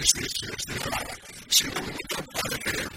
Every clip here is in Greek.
Yes, yes, yes. They are. She will become part of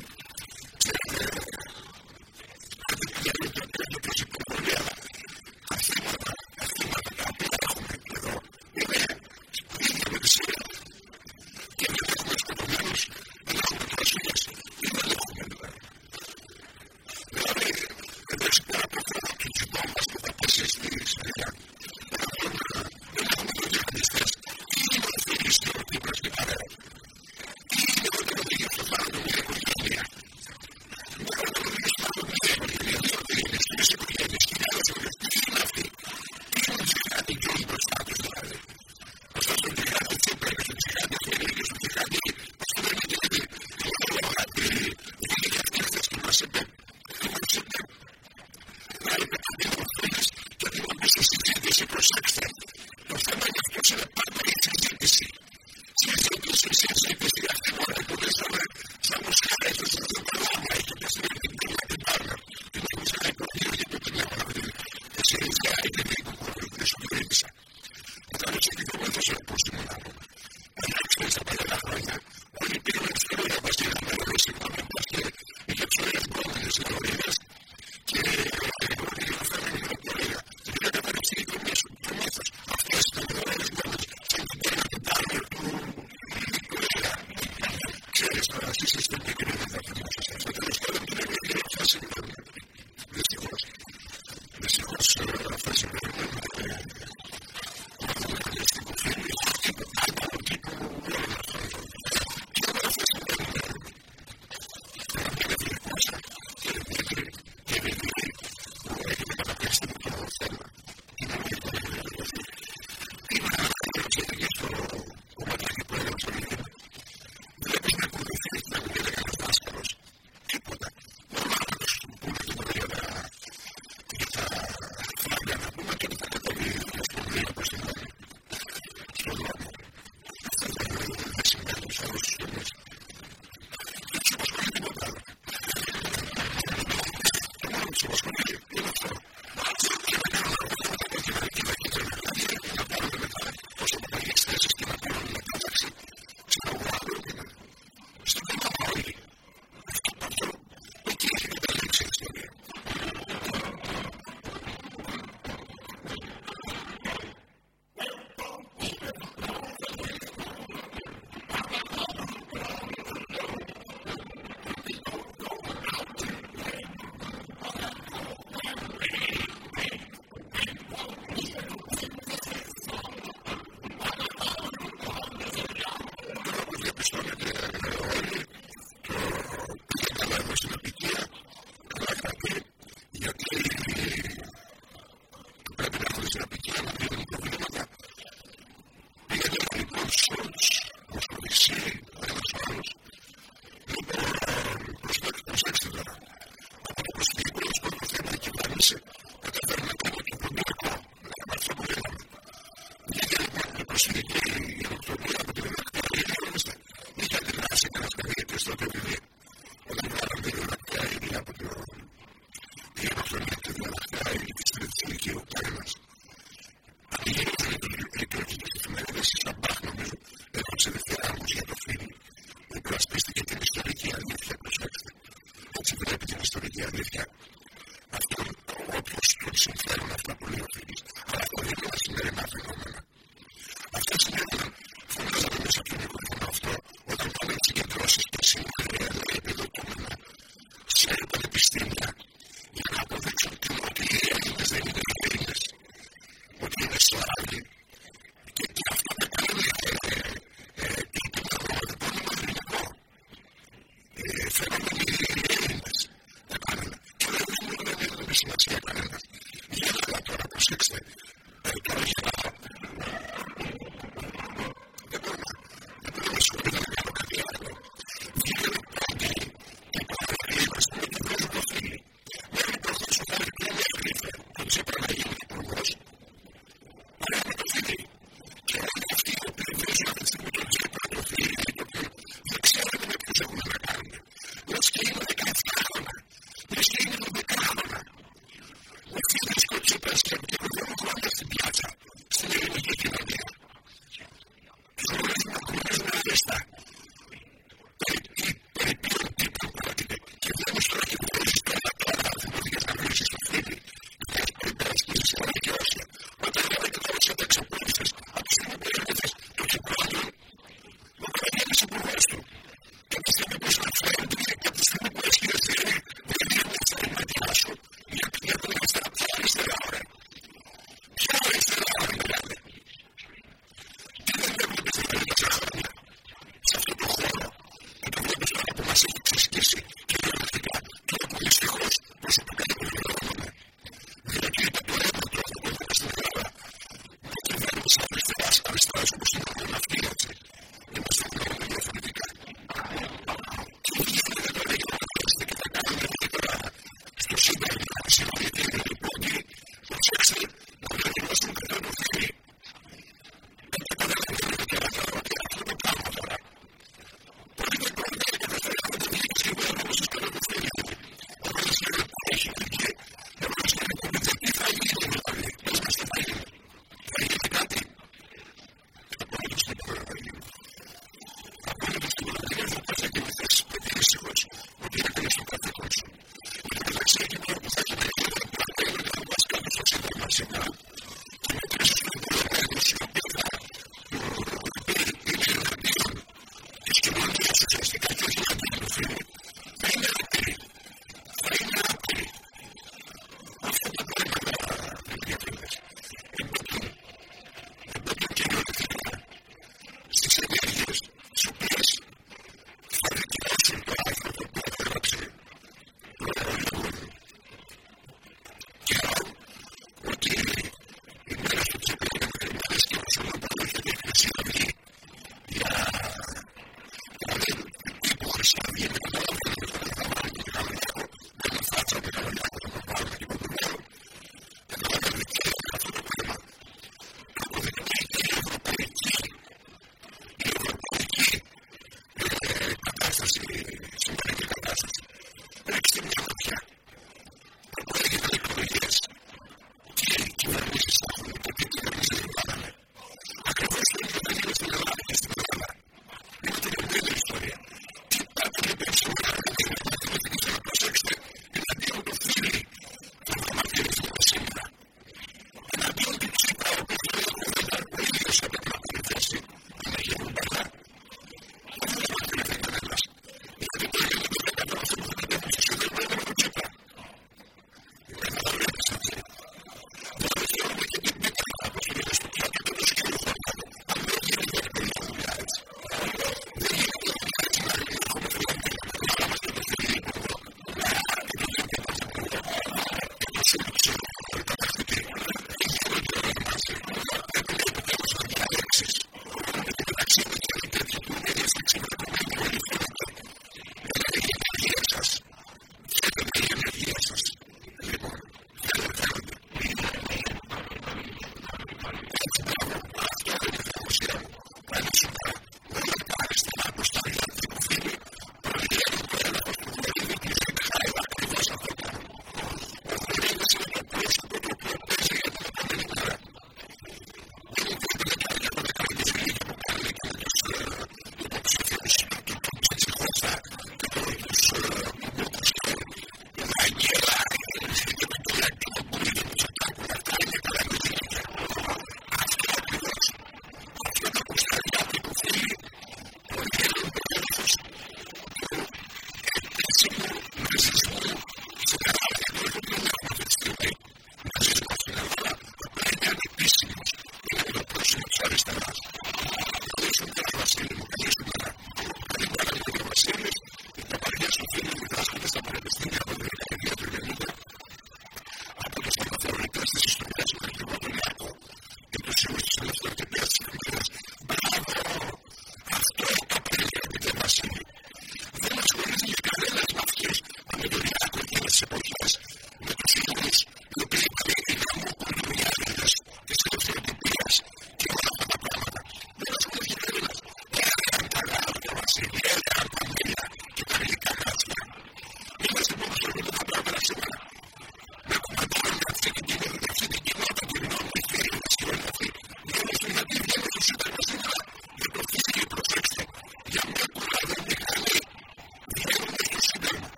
Yes.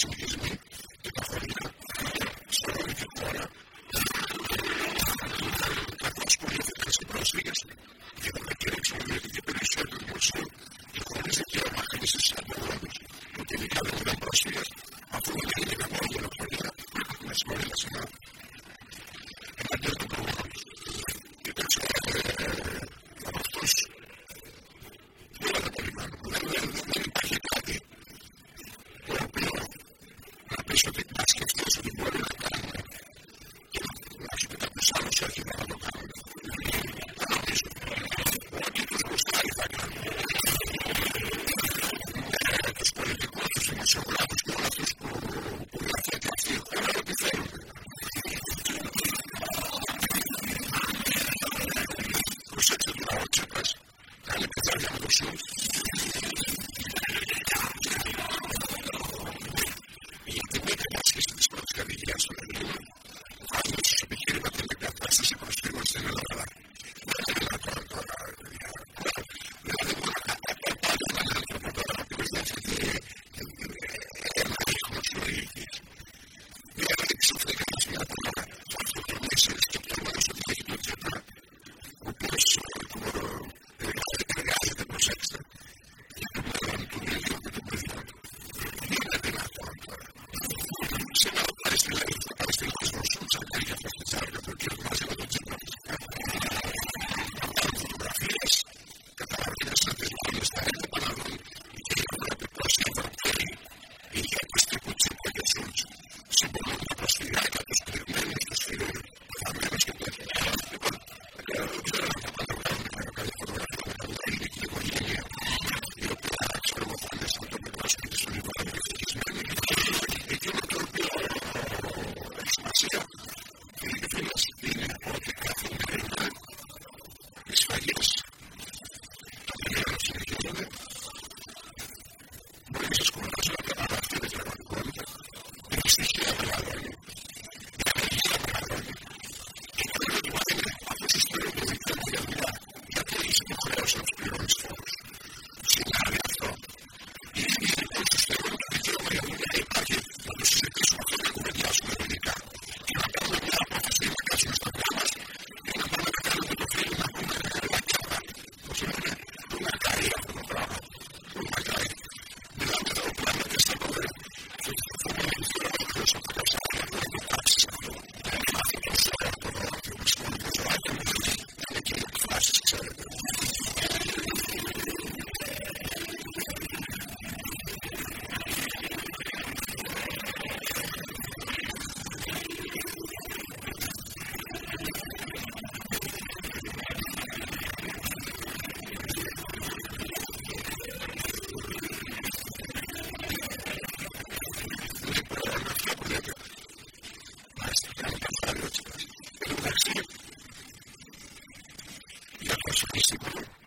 So Jesucristo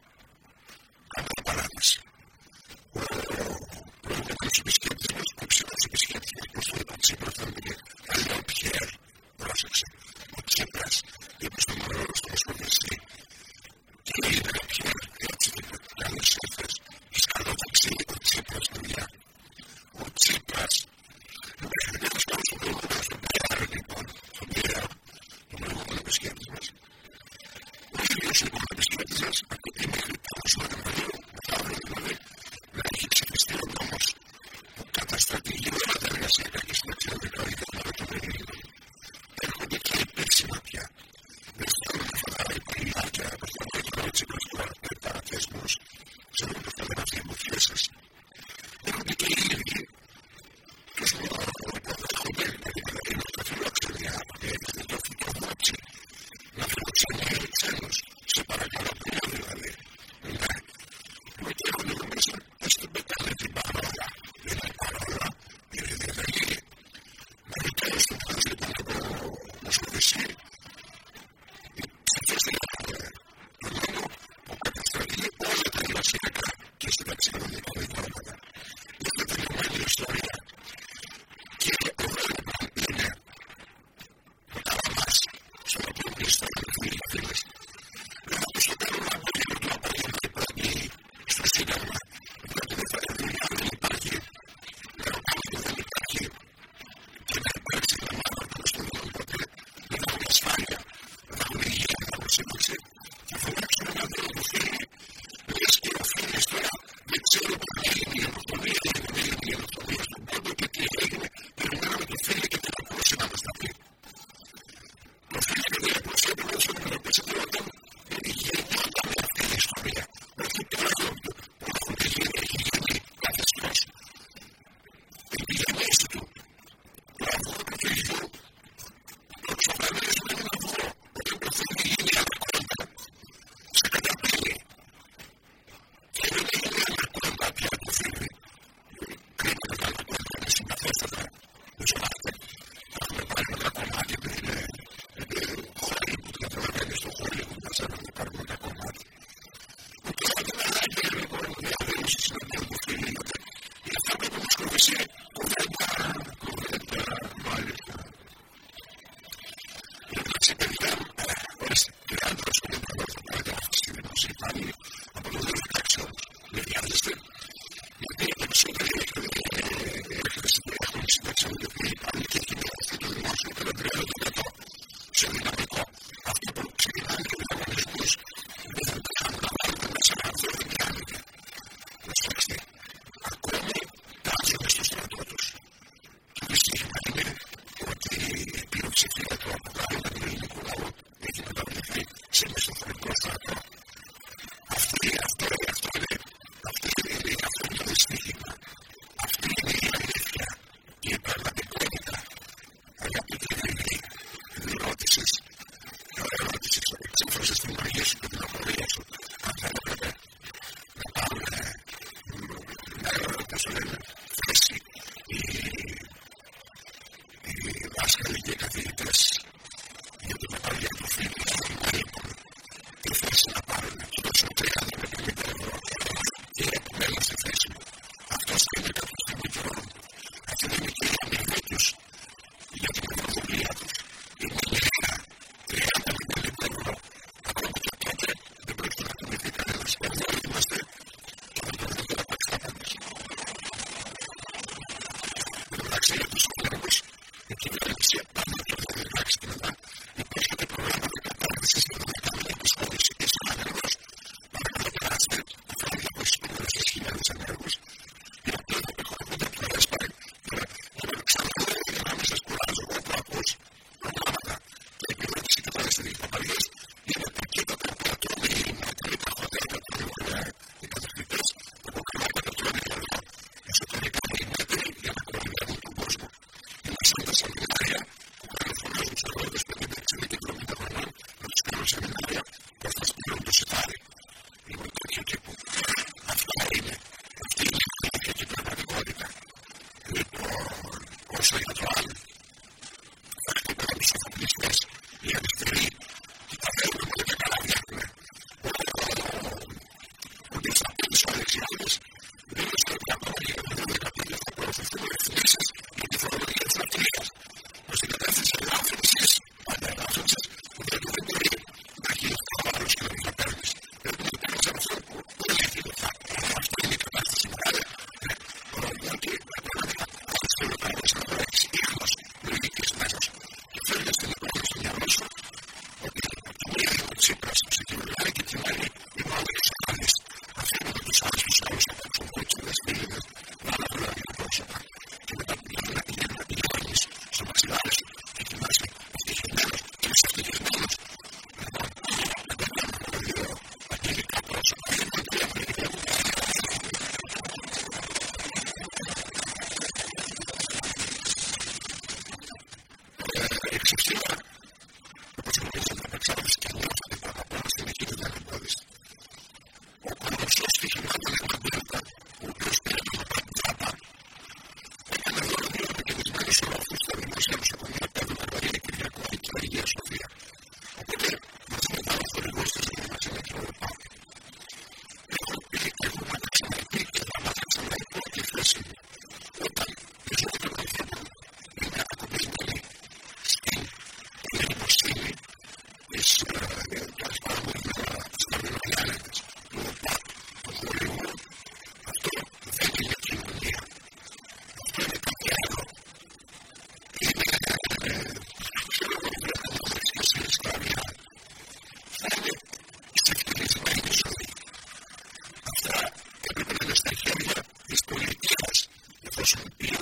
position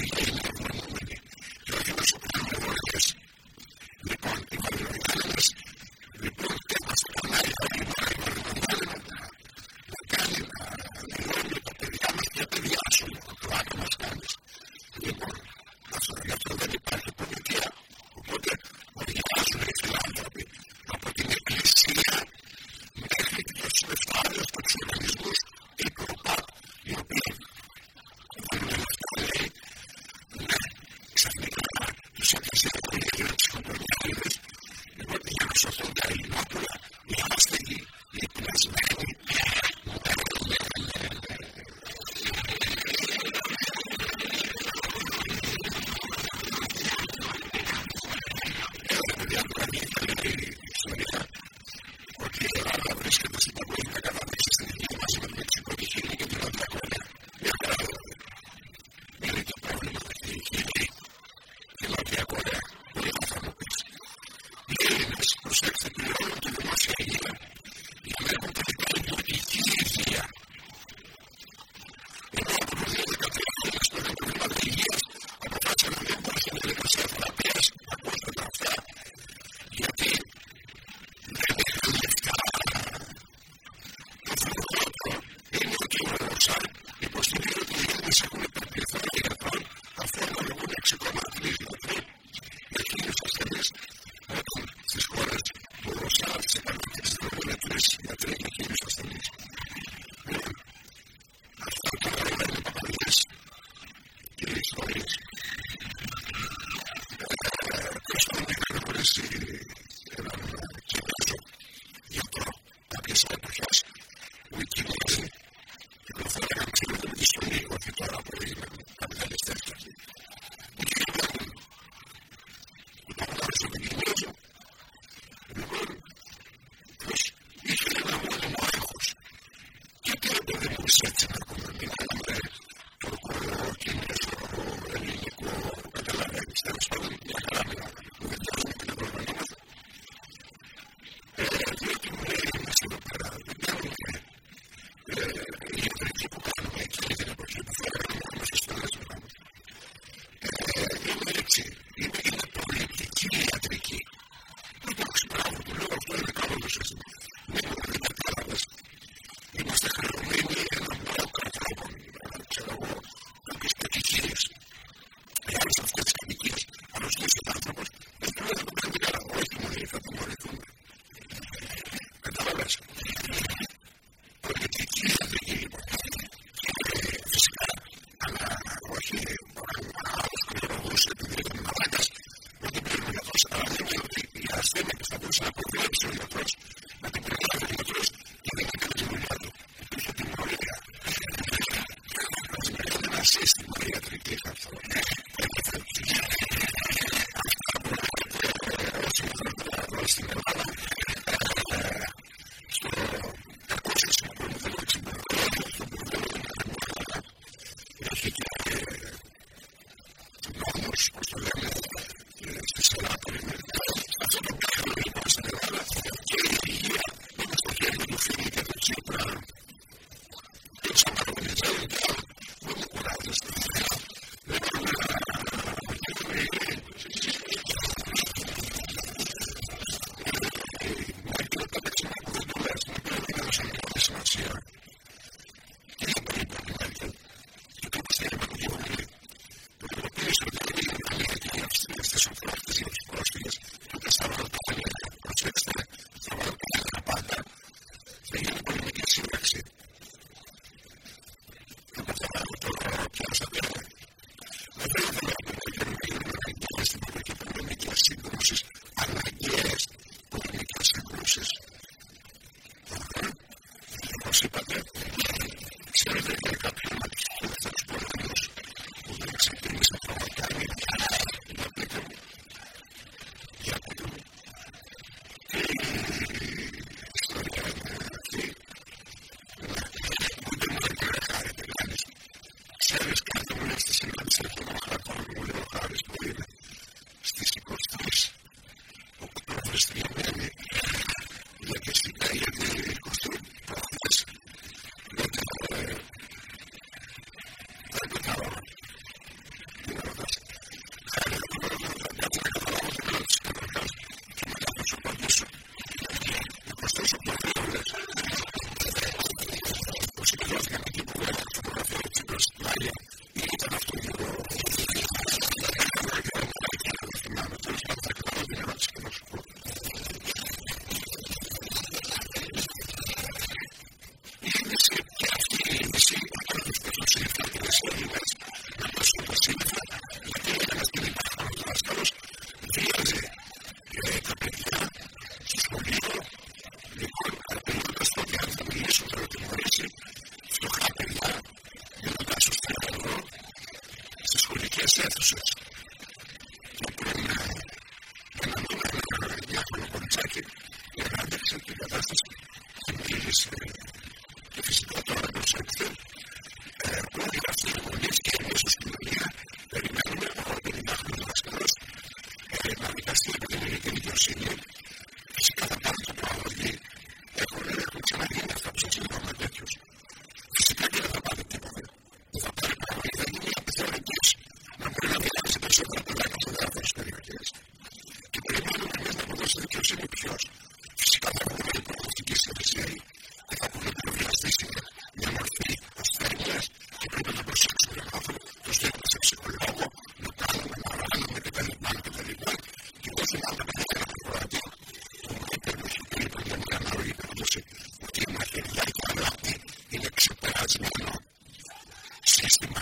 σύστημα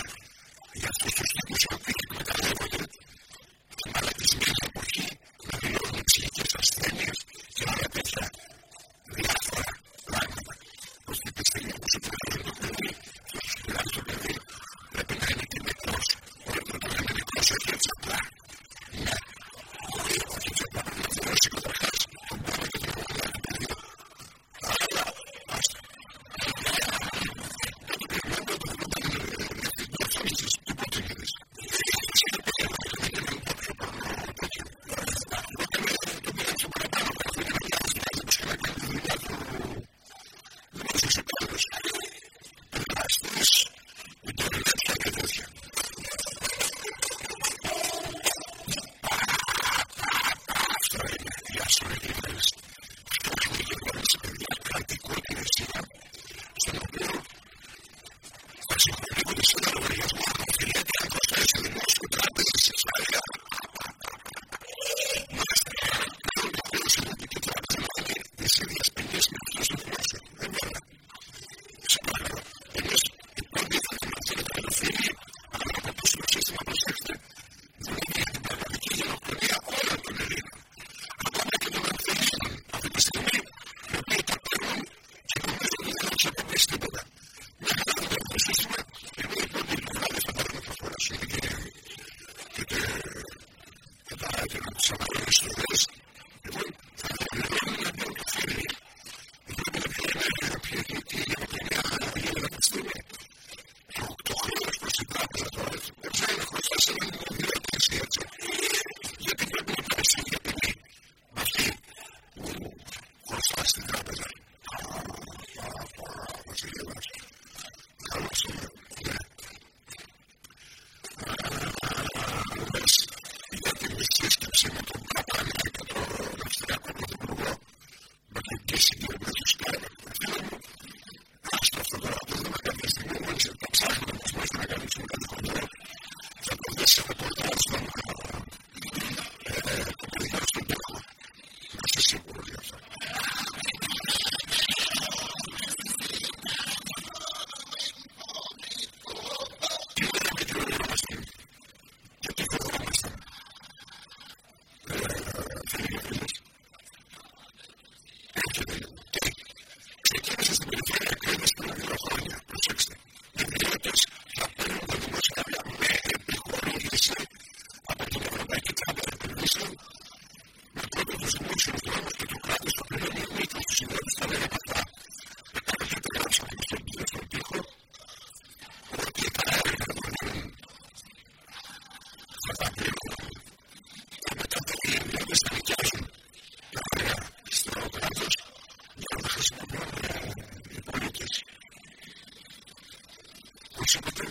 για αυτούς τους τύπους οι οποίοι εκμεταλλεύονται την μαλακισμένη εποχή να δηλώνουν ψυχικές ασθένειες computing. Gracias.